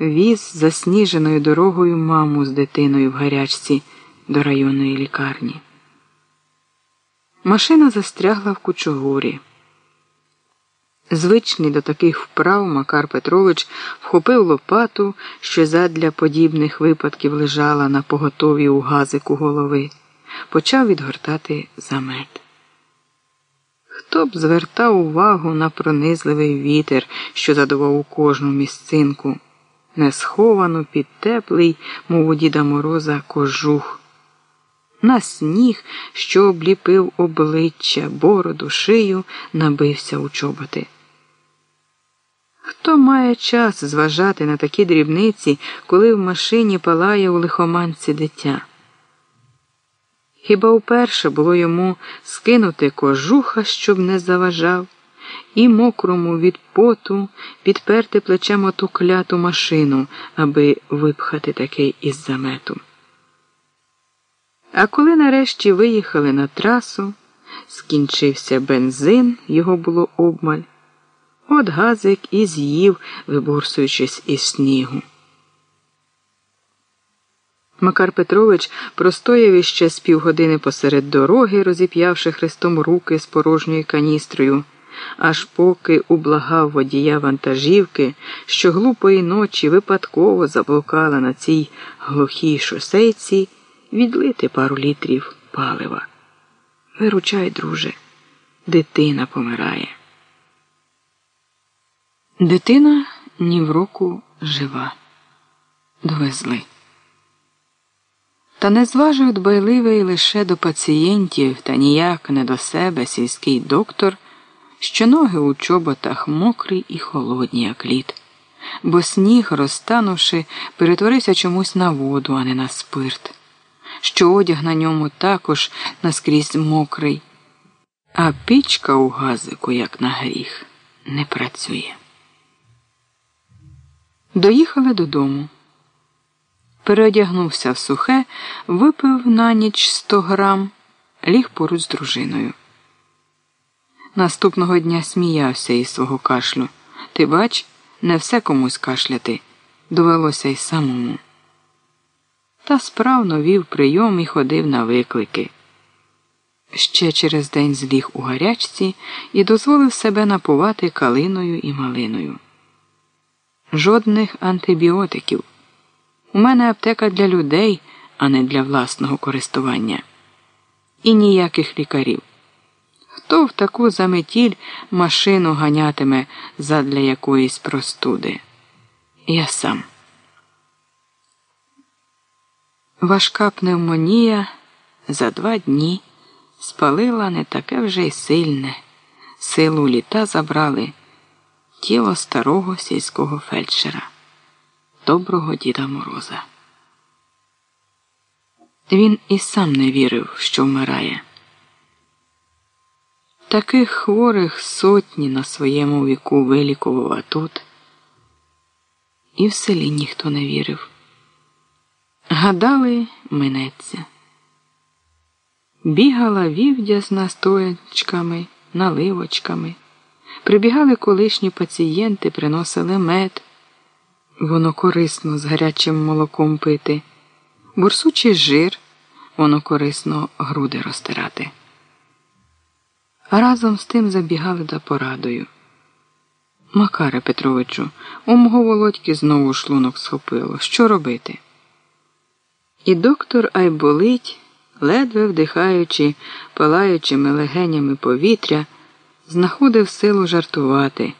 віз засніженою дорогою маму з дитиною в гарячці до районної лікарні. Машина застрягла в кучугурі. Звичний до таких вправ Макар Петрович вхопив лопату, що задля подібних випадків лежала на поготові у газику голови, почав відгортати замет. Хто б звертав увагу на пронизливий вітер, що задував у кожну місцинку, не сховану під теплий, мов у Діда Мороза, кожух, на сніг, що обліпив обличчя, бороду, шию, набився у чоботи. Хто має час зважати на такі дрібниці, коли в машині палає у лихоманці дитя? Хіба вперше було йому скинути кожуха, щоб не заважав, і мокрому від поту підперти плечем оту кляту машину, аби випхати такий із замету. А коли нарешті виїхали на трасу, скінчився бензин, його було обмаль. От газик і з'їв, виборсуючись із снігу. Макар Петрович простояв іще з півгодини посеред дороги, розіп'явши хрестом руки з порожньою каністрою, аж поки ублагав водія вантажівки, що глупої ночі випадково заблукала на цій глухій шосейці, відлити пару літрів палива. Виручай, друже, дитина помирає. Дитина ні в року жива. Довезли. Та не зважив дбайливий лише до пацієнтів та ніяк не до себе сільський доктор, що ноги у чоботах мокрі і холодні, як лід, бо сніг, розтанувши, перетворився чомусь на воду, а не на спирт, що одяг на ньому також наскрізь мокрий, а пічка у газику, як на гріх, не працює. Доїхали додому. Переодягнувся в сухе, випив на ніч сто грам, ліг поруч з дружиною. Наступного дня сміявся із свого кашлю. Ти бач, не все комусь кашляти. Довелося й самому. Та справно вів прийом і ходив на виклики. Ще через день зліг у гарячці і дозволив себе напувати калиною і малиною. Жодних антибіотиків. У мене аптека для людей, а не для власного користування. І ніяких лікарів. Хто в таку заметіль машину ганятиме задля якоїсь простуди? Я сам. Важка пневмонія за два дні спалила не таке вже й сильне. Силу літа забрали тіло старого сільського фельдшера доброго Діда Мороза. Він і сам не вірив, що вмирає. Таких хворих сотні на своєму віку вилікував тут. І в селі ніхто не вірив. Гадали, минеться. Бігала вівдя з настоячками, наливочками. Прибігали колишні пацієнти, приносили мед. Воно корисно з гарячим молоком пити, бурсучий жир, воно корисно груди розтирати. А разом з тим забігали за порадою. Макаре Петровичу, у мого володьки знову шлунок схопило. Що робити? І доктор Айболить, ледве вдихаючи, палаючими легенями повітря, знаходив силу жартувати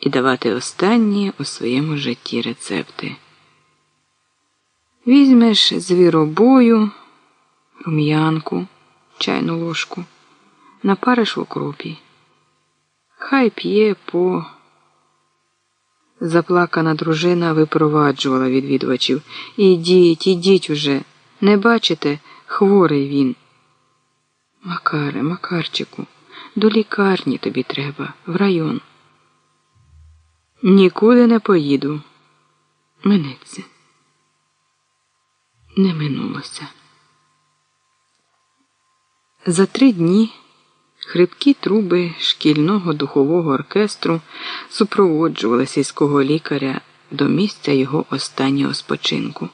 і давати останні у своєму житті рецепти. Візьмеш звіробою, рум'янку, чайну ложку, напариш в окропі. Хай п'є по. Заплакана дружина випроваджувала відвідувачів. Ідіть, ідіть уже. Не бачите, хворий він. Макаре, Макарчику, до лікарні тобі треба, в район. Нікуди не поїду. Минеться. Не минулося. За три дні хрипкі труби шкільного духового оркестру супроводжували сільського лікаря до місця його останнього спочинку.